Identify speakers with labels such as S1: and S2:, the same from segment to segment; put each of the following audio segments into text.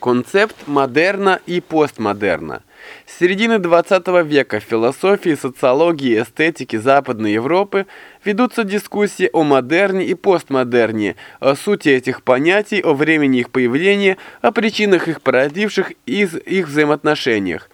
S1: Концепт модерна и постмодерна. С середины XX века в философии, социологии и эстетике Западной Европы ведутся дискуссии о модерне и постмодерне, о сути этих понятий, о времени их появления, о причинах их породивших и их взаимоотношениях.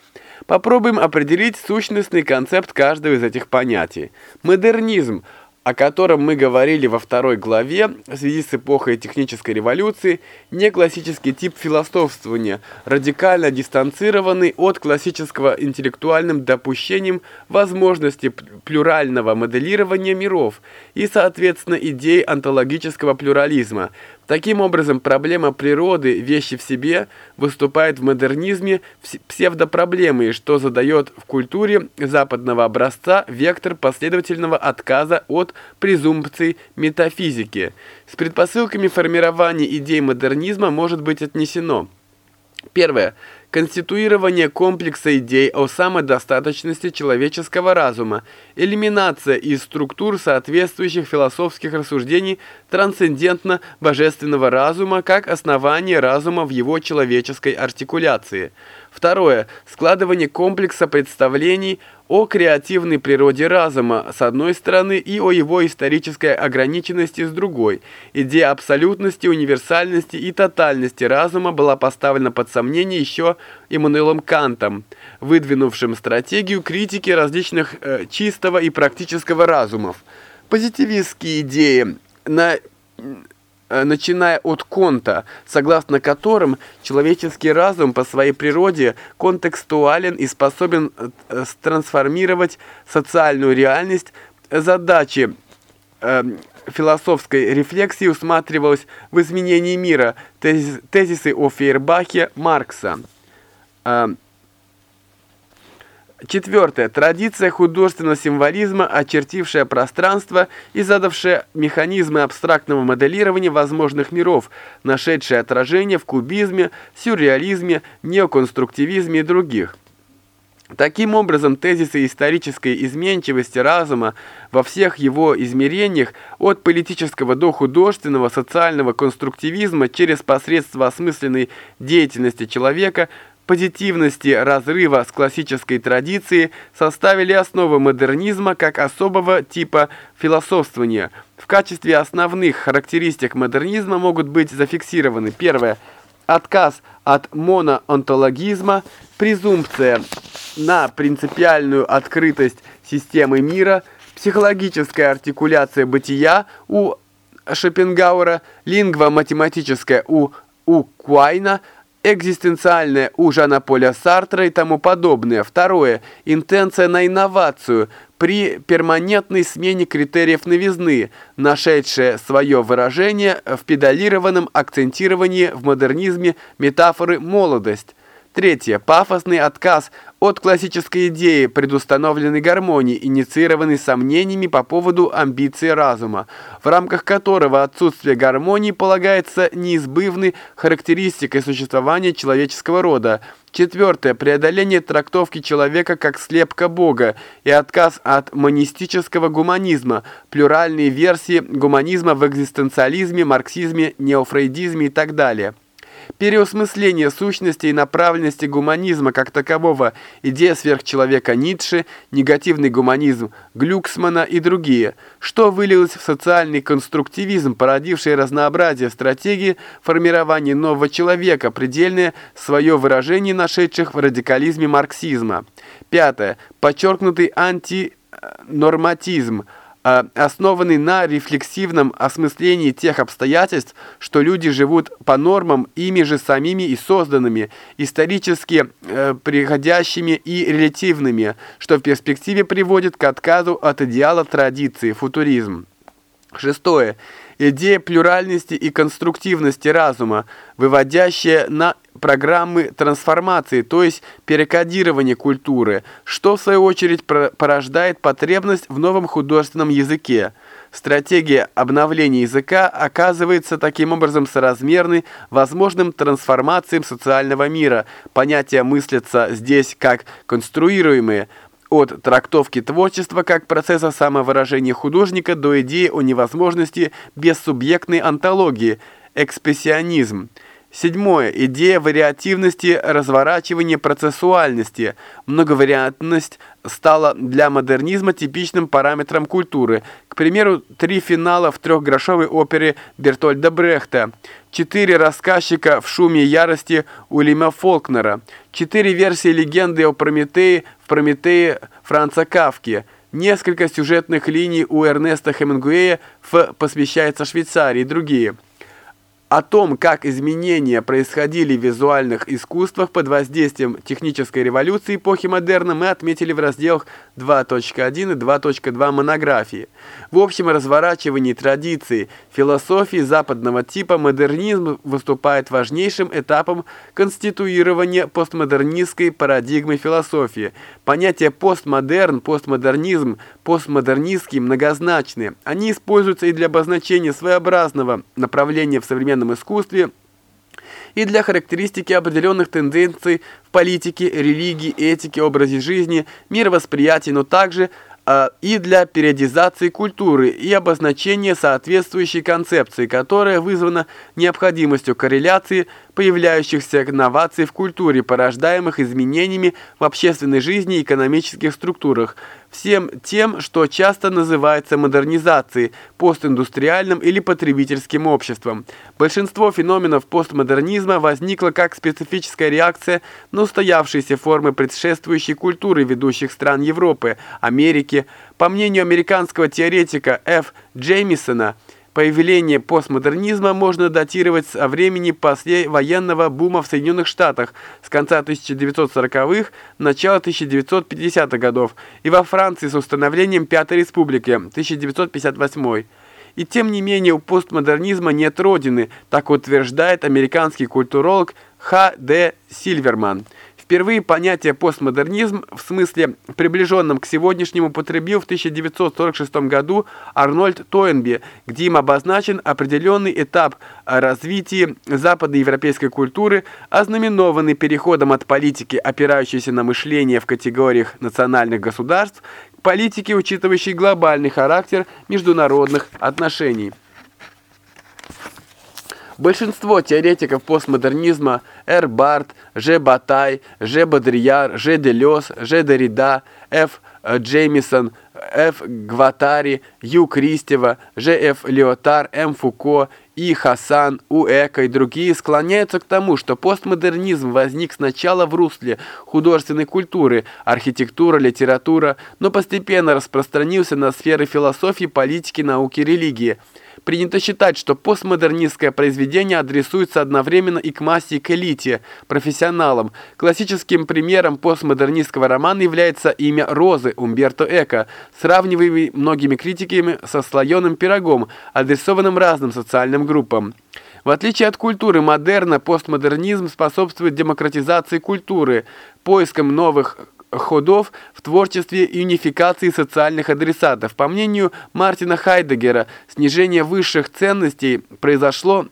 S1: Попробуем определить сущностный концепт каждого из этих понятий. Модернизм – о котором мы говорили во второй главе, в связи с эпохой технической революции, не классический тип философствования, радикально дистанцированный от классического интеллектуальным допущением возможности плюрального моделирования миров и, соответственно, идей онтологического плюрализма, Таким образом, проблема природы, вещи в себе, выступает в модернизме псевдопроблемой, что задает в культуре западного образца вектор последовательного отказа от презумпций метафизики. С предпосылками формирования идей модернизма может быть отнесено. Первое. Конституирование комплекса идей о самодостаточности человеческого разума, элиминация из структур соответствующих философских рассуждений трансцендентно-божественного разума как основание разума в его человеческой артикуляции. Второе. Складывание комплекса представлений о креативной природе разума с одной стороны и о его исторической ограниченности с другой. Идея абсолютности, универсальности и тотальности разума была поставлена под сомнение еще Иммануэлом Кантом, выдвинувшим стратегию критики различных э, чистого и практического разумов. Позитивистские идеи на начиная от Конта, согласно которым человеческий разум по своей природе контекстуален и способен э, трансформировать социальную реальность, задачи э, философской рефлексии усматривалась в изменении мира, тезисы о Фейербахе Маркса. Э, Четвертое. Традиция художественного символизма, очертившая пространство и задавшая механизмы абстрактного моделирования возможных миров, нашедшая отражение в кубизме, сюрреализме, неоконструктивизме и других. Таким образом, тезисы исторической изменчивости разума во всех его измерениях, от политического до художественного, социального конструктивизма через посредство осмысленной деятельности человека – позитивности разрыва с классической традицией составили основу модернизма как особого типа философствования. В качестве основных характеристик модернизма могут быть зафиксированы первое – отказ от моноонтологизма, презумпция на принципиальную открытость системы мира, психологическая артикуляция бытия у Шопенгауэра, лингва-математическая у у Куайна – экзистенциальное у Жана Поля Сартра и тому подобное. Второе. Интенция на инновацию при перманентной смене критериев новизны, нашедшая свое выражение в педалированном акцентировании в модернизме метафоры «молодость». Третье. Пафосный отказ от классической идеи предустановленной гармонии, инициированной сомнениями по поводу амбиции разума, в рамках которого отсутствие гармонии полагается неизбывной характеристикой существования человеческого рода. Четвертое. Преодоление трактовки человека как слепка Бога и отказ от монистического гуманизма, плюральные версии гуманизма в экзистенциализме, марксизме, неофрейдизме и так далее переосмысление сущности и направленности гуманизма как такового, идея сверхчеловека Ницше, негативный гуманизм Глюксмана и другие, что вылилось в социальный конструктивизм, породивший разнообразие стратегии формирования нового человека, предельное свое выражение нашедших в радикализме марксизма. Пятое. Подчеркнутый антинорматизм – основанный на рефлексивном осмыслении тех обстоятельств, что люди живут по нормам ими же самими и созданными, исторически э, приходящими и релятивными, что в перспективе приводит к отказу от идеала традиции, футуризм. Шестое. Идея плюральности и конструктивности разума, выводящая на программы трансформации, то есть перекодирования культуры, что в свою очередь порождает потребность в новом художественном языке. Стратегия обновления языка оказывается таким образом соразмерной возможным трансформациям социального мира. Понятия мыслятся здесь как конструируемые – от трактовки творчества как процесса самовыражения художника до идеи о невозможности бессубъектной антологии, экспрессионизм. Седьмое. Идея вариативности, разворачивания процессуальности. Многовариантность стала для модернизма типичным параметром культуры. К примеру, три финала в трехгрошовой опере Бертольда Брехта, четыре рассказчика в «Шуме и ярости» Уильяма Фолкнера, четыре версии легенды о Прометее в «Прометее» Франца Кавки, несколько сюжетных линий у Эрнеста Хемингуэя в «Посвящается Швейцарии» и другие – о том, как изменения происходили в визуальных искусствах под воздействием технической революции эпохи модерна, мы отметили в разделах 2.1 и 2.2 монографии. В общем разворачивании традиций философии западного типа модернизм выступает важнейшим этапом конституирования постмодернистской парадигмы философии. Понятия постмодерн, постмодернизм, постмодернистский многозначны. Они используются и для обозначения своеобразного направления в современном искусстве, и для характеристики определенных тенденций в политике, религии, этике, образе жизни, мировосприятии, но также а, и для периодизации культуры и обозначения соответствующей концепции, которая вызвана необходимостью корреляции появляющихся инноваций в культуре, порождаемых изменениями в общественной жизни и экономических структурах, всем тем, что часто называется модернизацией, постиндустриальным или потребительским обществом. Большинство феноменов постмодернизма возникло как специфическая реакция на устоявшиеся формы предшествующей культуры ведущих стран Европы, Америки. По мнению американского теоретика Ф. Джеймисона, Появление постмодернизма можно датировать со времени послевоенного бума в Соединенных Штатах с конца 1940-х, начала 1950-х годов и во Франции с установлением Пятой Республики 1958 И тем не менее у постмодернизма нет родины, так утверждает американский культуролог Х. Д. Сильверман. Впервые понятие постмодернизм в смысле приближенном к сегодняшнему потребил в 1946 году Арнольд Тойнби, где им обозначен определенный этап развития западноевропейской культуры, ознаменованный переходом от политики, опирающейся на мышление в категориях национальных государств, к политике, учитывающей глобальный характер международных отношений. Большинство теоретиков постмодернизма Р. Барт, Ж. Батай, Ж. Бодрияр, Ж. Делес, Ж. Дорида, Ф. Джеймисон, Ф. Гватари, Ю. Кристева, Ж. Ф. Леотар, М. Фуко, И. Хасан, У. Эко и другие склоняются к тому, что постмодернизм возник сначала в русле художественной культуры, архитектура, литература, но постепенно распространился на сферы философии, политики, науки, религии – Принято считать, что постмодернистское произведение адресуется одновременно и к массе, и к элите, профессионалам. Классическим примером постмодернистского романа является имя Розы Умберто Эко, сравниваемый многими критиками со слоеным пирогом, адресованным разным социальным группам. В отличие от культуры модерна, постмодернизм способствует демократизации культуры, поискам новых ходов в творчестве унификации социальных адресатов. По мнению Мартина Хайдегера, снижение высших ценностей произошло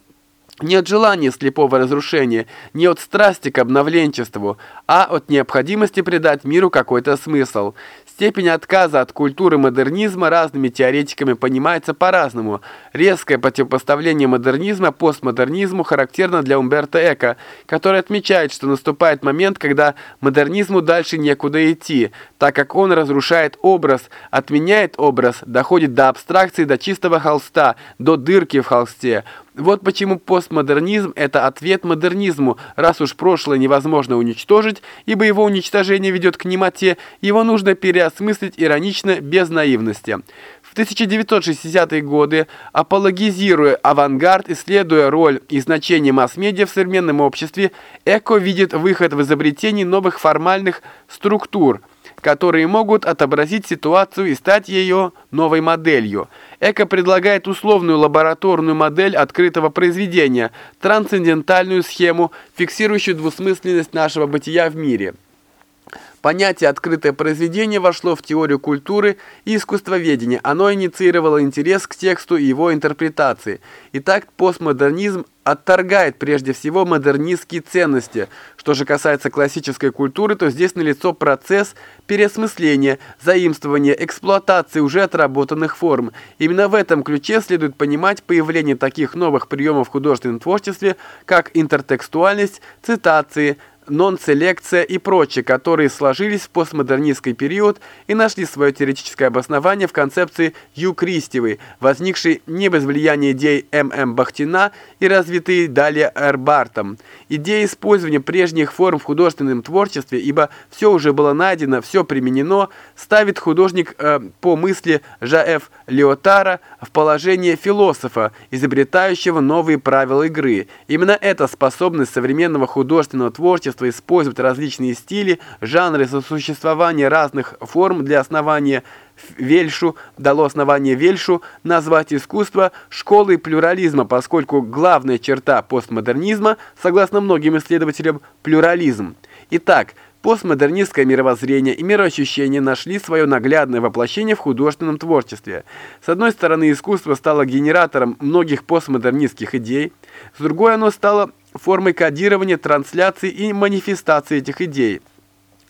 S1: не от желания слепого разрушения, не от страсти к обновленчеству, а от необходимости придать миру какой-то смысл. Степень отказа от культуры модернизма разными теоретиками понимается по-разному. Резкое противопоставление модернизма постмодернизму характерно для Умберто Эко, который отмечает, что наступает момент, когда модернизму дальше некуда идти, так как он разрушает образ, отменяет образ, доходит до абстракции, до чистого холста, до дырки в холсте. Вот почему постмодернизм – это ответ модернизму. Раз уж прошлое невозможно уничтожить, ибо его уничтожение ведет к немоте, его нужно переосмыслить иронично, без наивности. В 1960-е годы, апологизируя авангард, исследуя роль и значение масс-медиа в современном обществе, Эко видит выход в изобретении новых формальных структур – которые могут отобразить ситуацию и стать ее новой моделью. Эко предлагает условную лабораторную модель открытого произведения, трансцендентальную схему, фиксирующую двусмысленность нашего бытия в мире. Понятие «открытое произведение» вошло в теорию культуры и искусствоведения. Оно инициировало интерес к тексту и его интерпретации. Итак, постмодернизм отторгает прежде всего модернистские ценности. Что же касается классической культуры, то здесь налицо процесс переосмысления, заимствования, эксплуатации уже отработанных форм. Именно в этом ключе следует понимать появление таких новых приемов в художественном творчестве, как интертекстуальность, цитации, нон-селекция и прочее, которые сложились в постмодернистский период и нашли свое теоретическое обоснование в концепции Ю. Кристевой, возникшей не без влияния идей М.М. Бахтина и развитые далее Эрбартом. Идея использования прежних форм в художественном творчестве, ибо все уже было найдено, все применено, ставит художник э, по мысли Ж.Ф. Леотара в положение философа, изобретающего новые правила игры. Именно эта способность современного художественного творчества общество использует различные стили, жанры сосуществования разных форм для основания Вельшу, дало основание Вельшу назвать искусство школой плюрализма, поскольку главная черта постмодернизма, согласно многим исследователям, плюрализм. Итак, Постмодернистское мировоззрение и мироощущение нашли свое наглядное воплощение в художественном творчестве. С одной стороны, искусство стало генератором многих постмодернистских идей, с другой оно стало формой кодирования, трансляции и манифестации этих идей.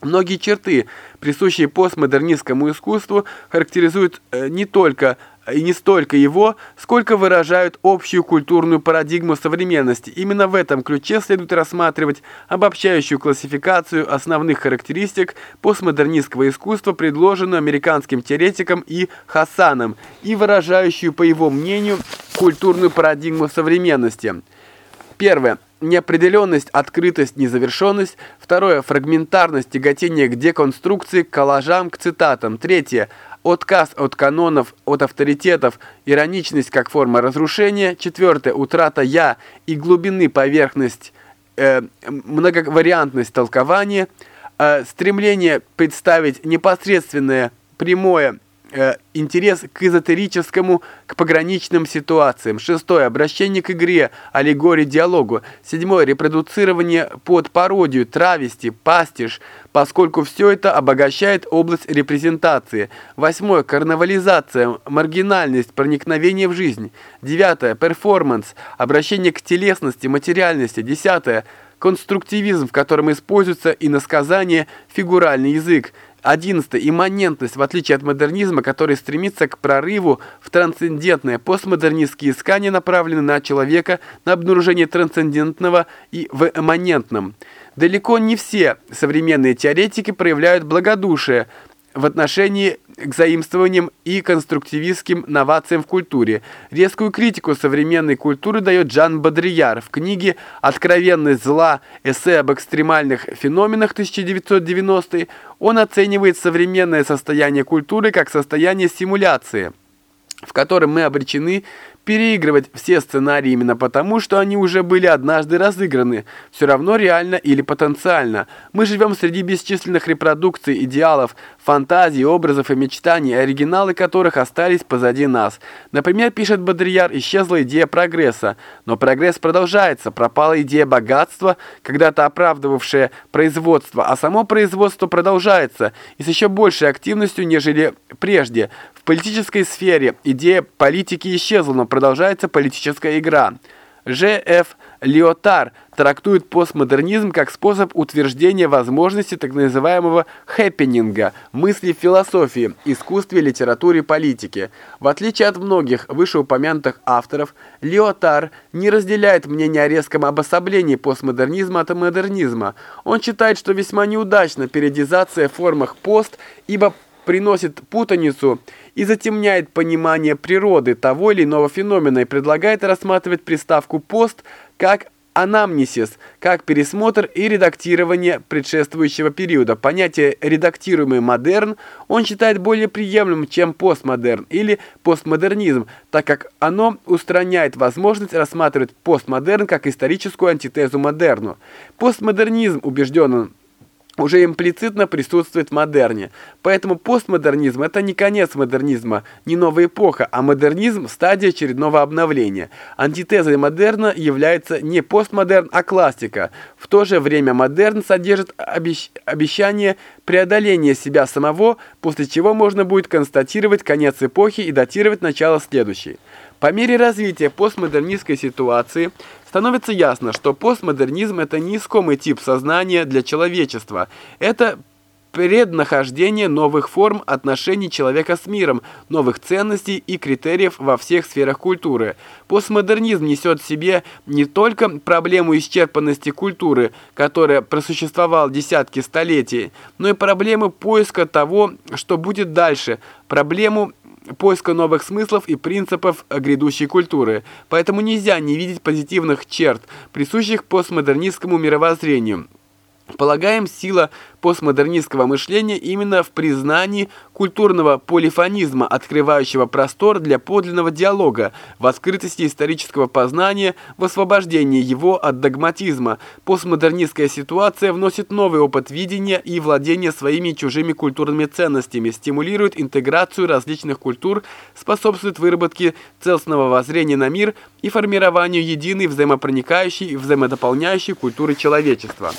S1: Многие черты, присущие постмодернистскому искусству, характеризуют э, не только и не столько его, сколько выражают общую культурную парадигму современности. Именно в этом ключе следует рассматривать обобщающую классификацию основных характеристик постмодернистского искусства, предложенную американским теоретиком И. Хасаном, и выражающую, по его мнению, культурную парадигму современности. Первое неопределенность, открытость, незавершенность. Второе – фрагментарность, тяготение к деконструкции, к коллажам, к цитатам. Третье – отказ от канонов, от авторитетов, ироничность как форма разрушения. Четвертое – утрата «я» и глубины поверхность, э, многовариантность толкования. Э, стремление представить непосредственное, прямое, Э, интерес к эзотерическому, к пограничным ситуациям. Шестое. Обращение к игре, аллегории, диалогу. Седьмое. Репродуцирование под пародию, травести, пастиш, поскольку все это обогащает область репрезентации. Восьмое. Карнавализация, маргинальность, проникновение в жизнь. Девятое. Перформанс, обращение к телесности, материальности. Десятое. Конструктивизм, в котором используется иносказание, фигуральный язык. Одиннадцатое. Имманентность, в отличие от модернизма, который стремится к прорыву в трансцендентное. Постмодернистские искания направлены на человека, на обнаружение трансцендентного и в имманентном. Далеко не все современные теоретики проявляют благодушие – в отношении к заимствованиям и конструктивистским новациям в культуре. Резкую критику современной культуры дает Жан Бодрияр в книге «Откровенность зла. Эссе об экстремальных феноменах 1990 Он оценивает современное состояние культуры как состояние симуляции, в котором мы обречены переигрывать все сценарии именно потому, что они уже были однажды разыграны, все равно реально или потенциально. Мы живем среди бесчисленных репродукций, идеалов, фантазий, образов и мечтаний, оригиналы которых остались позади нас. Например, пишет Бодрияр, исчезла идея прогресса, но прогресс продолжается, пропала идея богатства, когда-то оправдывавшая производство, а само производство продолжается и с еще большей активностью, нежели прежде. В политической сфере идея политики исчезла, но продолжается политическая игра. Ж.Ф. Лиотар трактует постмодернизм как способ утверждения возможности так называемого «хэппенинга» мысли философии, искусстве, литературе, политике. В отличие от многих вышеупомянутых авторов, Лиотар не разделяет мнение о резком обособлении постмодернизма от модернизма. Он считает, что весьма неудачна периодизация в формах пост, ибо приносит путаницу и затемняет понимание природы того или иного феномена и предлагает рассматривать приставку «пост» как анамнесис, как пересмотр и редактирование предшествующего периода. Понятие «редактируемый модерн» он считает более приемлемым, чем постмодерн или постмодернизм, так как оно устраняет возможность рассматривать постмодерн как историческую антитезу модерну. Постмодернизм, убежден он, уже имплицитно присутствует в модерне. Поэтому постмодернизм – это не конец модернизма, не новая эпоха, а модернизм – стадия очередного обновления. Антитезой модерна является не постмодерн, а классика. В то же время модерн содержит обещ... обещание преодоления себя самого, после чего можно будет констатировать конец эпохи и датировать начало следующей. По мере развития постмодернистской ситуации становится ясно, что постмодернизм – это не искомый тип сознания для человечества. Это преднахождение новых форм отношений человека с миром, новых ценностей и критериев во всех сферах культуры. Постмодернизм несет в себе не только проблему исчерпанности культуры, которая просуществовала десятки столетий, но и проблему поиска того, что будет дальше, проблему поиска новых смыслов и принципов грядущей культуры. Поэтому нельзя не видеть позитивных черт, присущих постмодернистскому мировоззрению. Полагаем, сила постмодернистского мышления именно в признании культурного полифонизма, открывающего простор для подлинного диалога, в открытости исторического познания, в освобождении его от догматизма. Постмодернистская ситуация вносит новый опыт видения и владения своими чужими культурными ценностями, стимулирует интеграцию различных культур, способствует выработке целостного воззрения на мир и формированию единой взаимопроникающей и взаимодополняющей культуры человечества.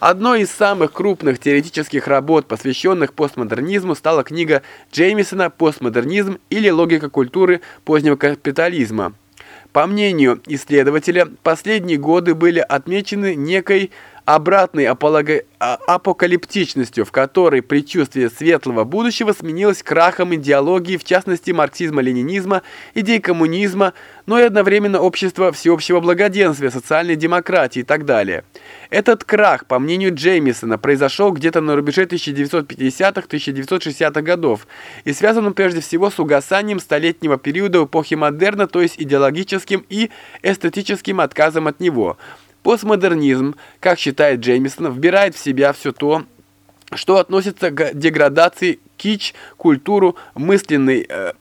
S1: Одной из самых крупных теоретических работ, посвященных постмодернизму, стала книга Джеймисона «Постмодернизм или логика культуры позднего капитализма». По мнению исследователя, последние годы были отмечены некой обратной аполого... А, апокалиптичностью, в которой предчувствие светлого будущего сменилось крахом идеологии, в частности марксизма-ленинизма, идей коммунизма, но и одновременно общества всеобщего благоденствия, социальной демократии и так далее. Этот крах, по мнению Джеймисона, произошел где-то на рубеже 1950-1960-х годов и связан прежде всего с угасанием столетнего периода эпохи модерна, то есть идеологическим и эстетическим отказом от него – Постмодернизм, как считает Джеймисон, вбирает в себя все то, что относится к деградации кич, культуру, мысленной, э,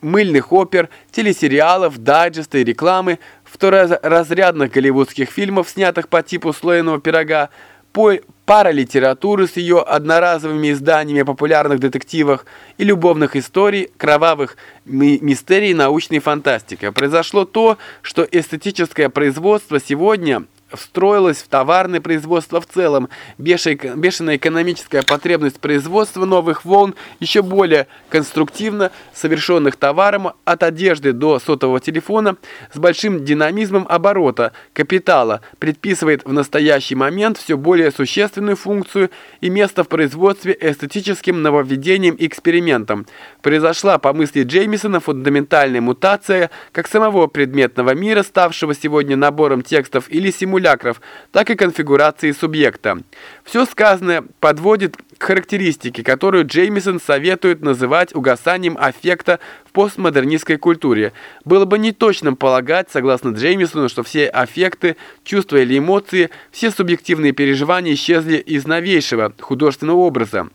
S1: мыльных опер, телесериалов, дайджеста и рекламы, второразрядных голливудских фильмов, снятых по типу слоеного пирога, по паралитературы с ее одноразовыми изданиями о популярных детективах и любовных историй, кровавых ми мистерий научной фантастики. Произошло то, что эстетическое производство сегодня – встроилась в товарное производство в целом. Бешеная экономическая потребность производства новых волн еще более конструктивно совершенных товаром от одежды до сотового телефона с большим динамизмом оборота капитала предписывает в настоящий момент все более существенную функцию и место в производстве эстетическим нововведением и экспериментом. Произошла, по мысли Джеймисона, фундаментальная мутация как самого предметного мира, ставшего сегодня набором текстов или симуляцией, симулякров, так и конфигурации субъекта. Все сказанное подводит к характеристике, которую Джеймисон советует называть угасанием аффекта в постмодернистской культуре. Было бы неточным полагать, согласно Джеймисону, что все аффекты, чувства или эмоции, все субъективные переживания исчезли из новейшего художественного образа.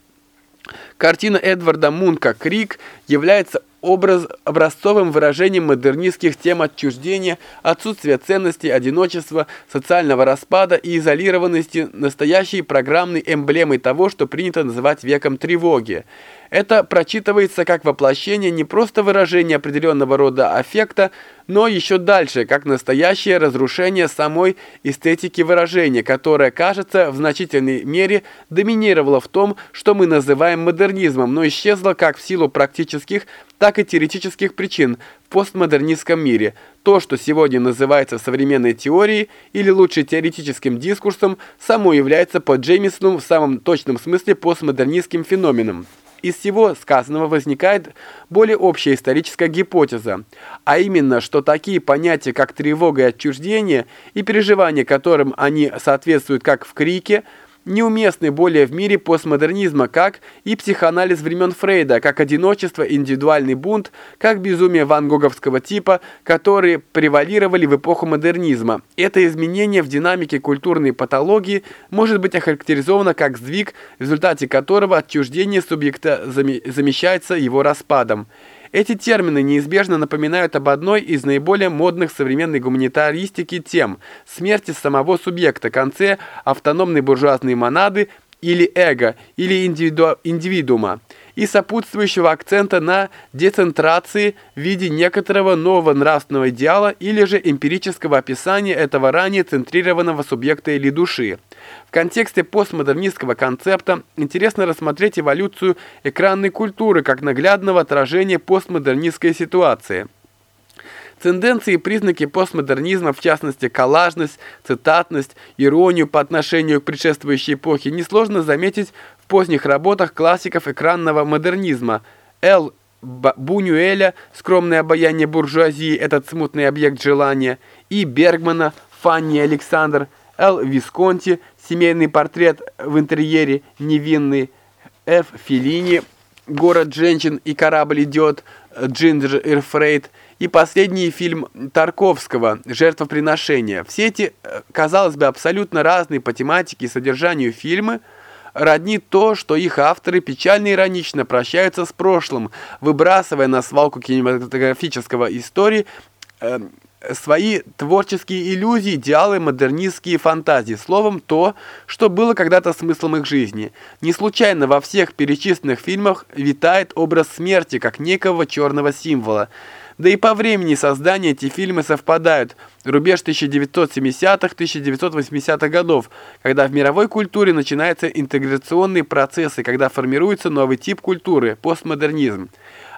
S1: Картина Эдварда Мунка «Крик» является образ, образцовым выражением модернистских тем отчуждения, отсутствия ценностей, одиночества, социального распада и изолированности, настоящей программной эмблемой того, что принято называть веком тревоги. Это прочитывается как воплощение не просто выражения определенного рода аффекта, но еще дальше, как настоящее разрушение самой эстетики выражения, которая, кажется, в значительной мере доминировала в том, что мы называем модернизмом, но исчезла как в силу практических, так и теоретических причин в постмодернистском мире. То, что сегодня называется современной теорией, или лучше теоретическим дискурсом, само является по Джеймисону в самом точном смысле постмодернистским феноменом. Из всего сказанного возникает более общая историческая гипотеза, а именно, что такие понятия, как тревога и отчуждение, и переживания, которым они соответствуют как в крике – неуместны более в мире постмодернизма, как и психоанализ времен Фрейда, как одиночество, индивидуальный бунт, как безумие ван Гоговского типа, которые превалировали в эпоху модернизма. Это изменение в динамике культурной патологии может быть охарактеризовано как сдвиг, в результате которого отчуждение субъекта замещается его распадом. Эти термины неизбежно напоминают об одной из наиболее модных современной гуманитаристики тем – смерти самого субъекта, конце автономной буржуазной монады или эго, или индивиду, индивидуума, и сопутствующего акцента на децентрации в виде некоторого нового нравственного идеала или же эмпирического описания этого ранее центрированного субъекта или души. В контексте постмодернистского концепта интересно рассмотреть эволюцию экранной культуры как наглядного отражения постмодернистской ситуации. Тенденции и признаки постмодернизма, в частности коллажность, цитатность, иронию по отношению к предшествующей эпохе, несложно заметить в поздних работах классиков экранного модернизма Л. Бунюэля «Скромное обаяние буржуазии. Этот смутный объект желания» и Бергмана «Фанни Александр», Л. Висконти «Семейный портрет в интерьере. Невинный», Ф. Филини «Город женщин и корабль идет», Джинджер Ирфрейд и последний фильм Тарковского «Жертвоприношение». Все эти, э, казалось бы, абсолютно разные по тематике и содержанию фильмы роднит то, что их авторы печально иронично прощаются с прошлым, выбрасывая на свалку кинематографического истории э, свои творческие иллюзии, идеалы, модернистские фантазии, словом, то, что было когда-то смыслом их жизни. Не случайно во всех перечисленных фильмах витает образ смерти, как некого черного символа – да и по времени создания эти фильмы совпадают. Рубеж 1970-1980-х годов, когда в мировой культуре начинаются интеграционные процессы, когда формируется новый тип культуры – постмодернизм.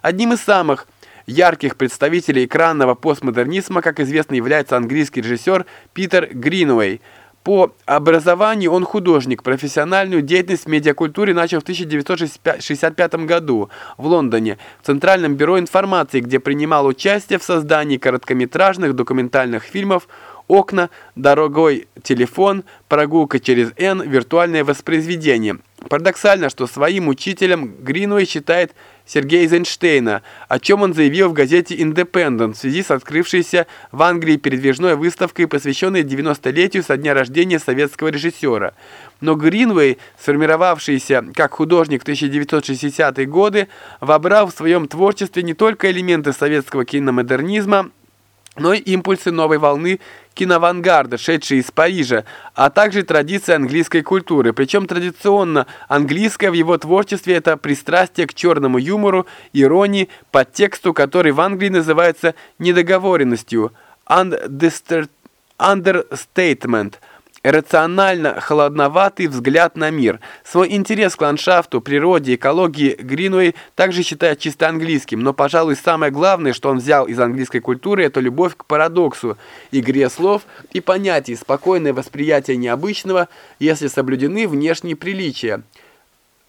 S1: Одним из самых ярких представителей экранного постмодернизма, как известно, является английский режиссер Питер Гринуэй – по образованию он художник. Профессиональную деятельность в медиакультуре начал в 1965 году в Лондоне, в Центральном бюро информации, где принимал участие в создании короткометражных документальных фильмов «Окна», «Дорогой телефон», «Прогулка через Н», «Виртуальное воспроизведение». Парадоксально, что своим учителем Гринуэй считает Сергея Эйзенштейна, о чем он заявил в газете «Индепендент» в связи с открывшейся в Англии передвижной выставкой, посвященной 90-летию со дня рождения советского режиссера. Но Гринвей, сформировавшийся как художник в 1960-е годы, вобрал в своем творчестве не только элементы советского киномодернизма, но и импульсы новой волны киноавангарда, шедшие из Парижа, а также традиции английской культуры. Причем традиционно английское в его творчестве это пристрастие к черному юмору, иронии, подтексту, который в Англии называется недоговоренностью, understatement – рационально холодноватый взгляд на мир. Свой интерес к ландшафту, природе, экологии Гринуэй также считает чисто английским, но, пожалуй, самое главное, что он взял из английской культуры, это любовь к парадоксу, игре слов и понятий, спокойное восприятие необычного, если соблюдены внешние приличия.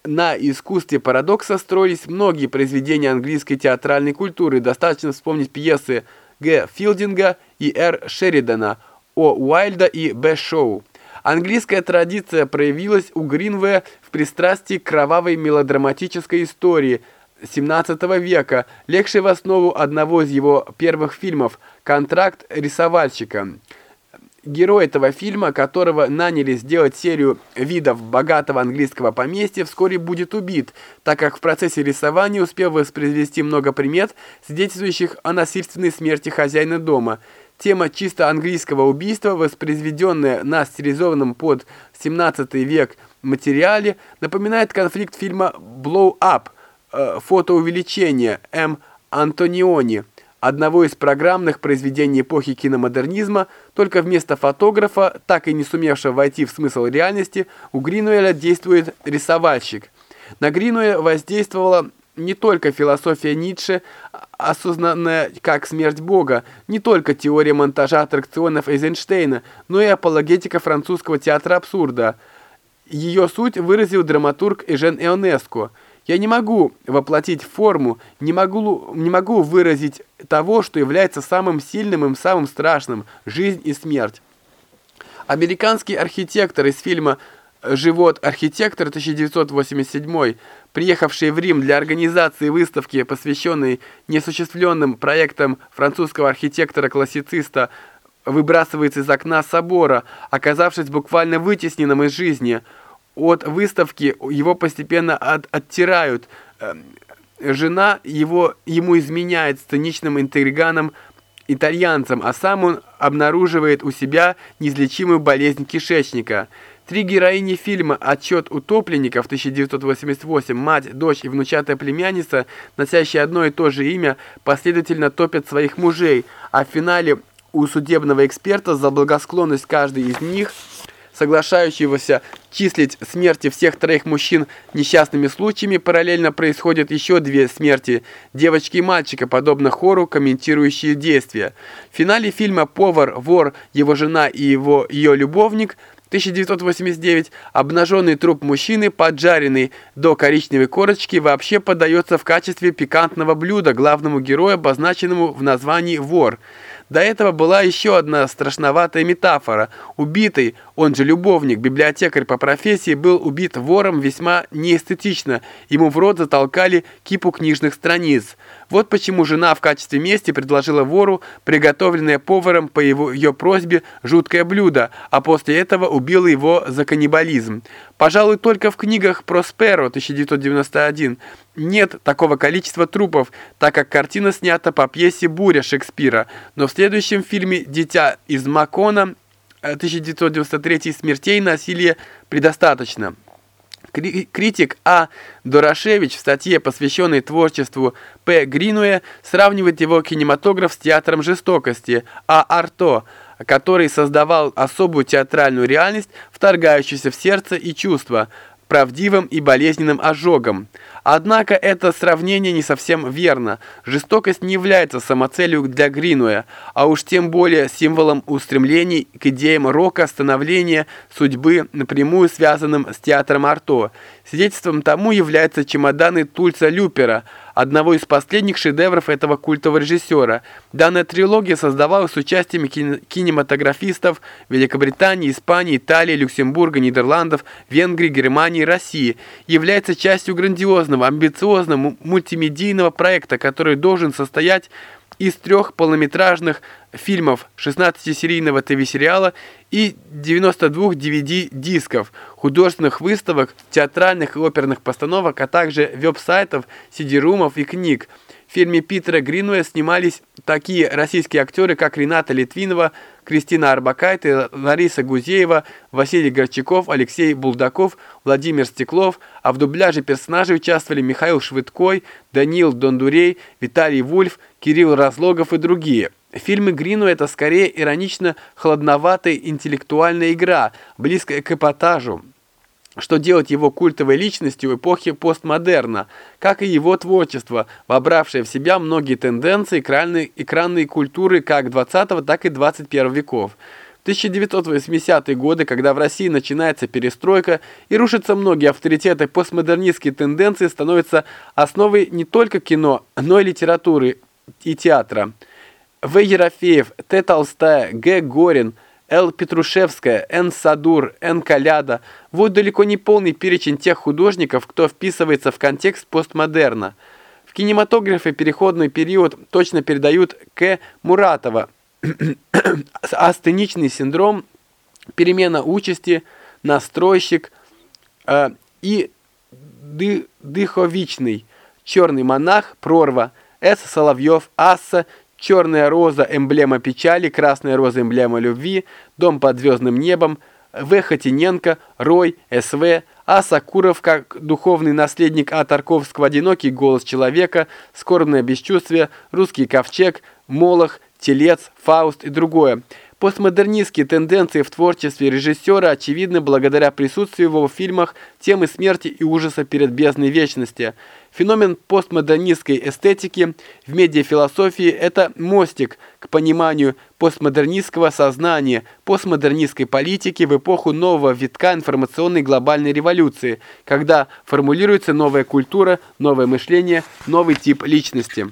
S1: На искусстве парадокса строились многие произведения английской театральной культуры, достаточно вспомнить пьесы Г. Филдинга и Р. Шеридана – о Уайльда и Б. Шоу. Английская традиция проявилась у Гринвея в пристрастии к кровавой мелодраматической истории 17 века, легшей в основу одного из его первых фильмов «Контракт рисовальщика». Герой этого фильма, которого наняли сделать серию видов богатого английского поместья, вскоре будет убит, так как в процессе рисования успел воспроизвести много примет, свидетельствующих о насильственной смерти хозяина дома – Тема чисто английского убийства, воспроизведенная на стилизованном под 17 век материале, напоминает конфликт фильма «Blow Up» э, фотоувеличение М. Антониони, одного из программных произведений эпохи киномодернизма, только вместо фотографа, так и не сумевшего войти в смысл реальности, у Гринуэля действует рисовальщик. На Гринуэля воздействовала не только философия Ницше, осознанная как смерть Бога, не только теория монтажа аттракционов Эйзенштейна, но и апологетика французского театра абсурда. Ее суть выразил драматург Эжен Эонеско. «Я не могу воплотить форму, не могу, не могу выразить того, что является самым сильным и самым страшным – жизнь и смерть». Американский архитектор из фильма «Живот архитектора» 1987 приехавший в Рим для организации выставки, посвященной неосуществленным проектам французского архитектора-классициста, выбрасывается из окна собора, оказавшись буквально вытесненным из жизни. От выставки его постепенно от, оттирают. Эм, жена его ему изменяет с циничным интриганом итальянцем, а сам он обнаруживает у себя неизлечимую болезнь кишечника. Три героини фильма «Отчет утопленников» 1988, мать, дочь и внучатая племянница, носящие одно и то же имя, последовательно топят своих мужей, а в финале у судебного эксперта за благосклонность каждой из них – соглашающегося числить смерти всех троих мужчин несчастными случаями, параллельно происходят еще две смерти девочки и мальчика, подобно хору, комментирующие действия. В финале фильма «Повар, вор, его жена и его ее любовник» 1989 обнаженный труп мужчины, поджаренный до коричневой корочки, вообще подается в качестве пикантного блюда главному герою, обозначенному в названии «вор». До этого была еще одна страшноватая метафора. Убитый, он же любовник, библиотекарь по профессии, был убит вором весьма неэстетично. Ему в рот затолкали кипу книжных страниц. Вот почему жена в качестве мести предложила вору, приготовленное поваром по его, ее просьбе, жуткое блюдо, а после этого убила его за каннибализм. Пожалуй, только в книгах Просперо 1991 нет такого количества трупов, так как картина снята по пьесе «Буря» Шекспира, но в следующем фильме «Дитя из Макона» 1993 смертей насилия предостаточно. Критик А. Дорошевич в статье, посвященной творчеству П. Гринуэ, сравнивает его кинематограф с театром жестокости А. Арто, который создавал особую театральную реальность, вторгающуюся в сердце и чувства, правдивым и болезненным ожогом. Однако это сравнение не совсем верно. Жестокость не является самоцелью для Гринуя, а уж тем более символом устремлений к идеям рока, становления, судьбы, напрямую связанным с театром Арто. Свидетельством тому являются чемоданы Тульца Люпера, одного из последних шедевров этого культового режиссера. Данная трилогия создавалась с участием кинематографистов Великобритании, Испании, Италии, Люксембурга, Нидерландов, Венгрии, Германии и России. Является частью грандиозного, амбициозного, мультимедийного проекта, который должен состоять из трех полнометражных фильмов, 16-серийного ТВ-сериала и 92 DVD-дисков, художественных выставок, театральных и оперных постановок, а также веб-сайтов, CD-румов и книг. В фильме Питера Гринуэя снимались такие российские актеры, как Рената Литвинова, Кристина Арбакайте, Лариса Гузеева, Василий Горчаков, Алексей Булдаков, Владимир Стеклов, а в дубляже персонажей участвовали Михаил Швыдкой, Даниил Дондурей, Виталий Вульф, Кирилл Разлогов и другие. Фильмы Грину это скорее иронично-хладноватая интеллектуальная игра, близкая к эпатажу что делать его культовой личностью эпохи постмодерна, как и его творчество, вобравшее в себя многие тенденции экранной, экранной культуры как 20 так и 21 веков. В 1980-е годы, когда в России начинается перестройка и рушатся многие авторитеты, постмодернистские тенденции становятся основой не только кино, но и литературы и театра. В. Ерофеев, Т. Толстая, Г. Горин – Л. Петрушевская, Н. Садур, Н. Коляда. Вот далеко не полный перечень тех художников, кто вписывается в контекст постмодерна. В кинематографе переходный период точно передают К. Муратова. Астеничный синдром, перемена участи, настройщик э, и ды, дыховичный, черный монах, прорва, С. Соловьев, Асса, Черная роза – эмблема печали, красная роза – эмблема любви, дом под звездным небом, В. Хотиненко, Рой, СВ, А. Сакуров как духовный наследник А. Тарковского «Одинокий голос человека», «Скорбное бесчувствие», «Русский ковчег», «Молох», «Телец», «Фауст» и другое. Постмодернистские тенденции в творчестве режиссера очевидны благодаря присутствию его в фильмах темы смерти и ужаса перед бездной вечности – Феномен постмодернистской эстетики в медиафилософии – это мостик к пониманию постмодернистского сознания, постмодернистской политики в эпоху нового витка информационной глобальной революции, когда формулируется новая культура, новое мышление, новый тип личности.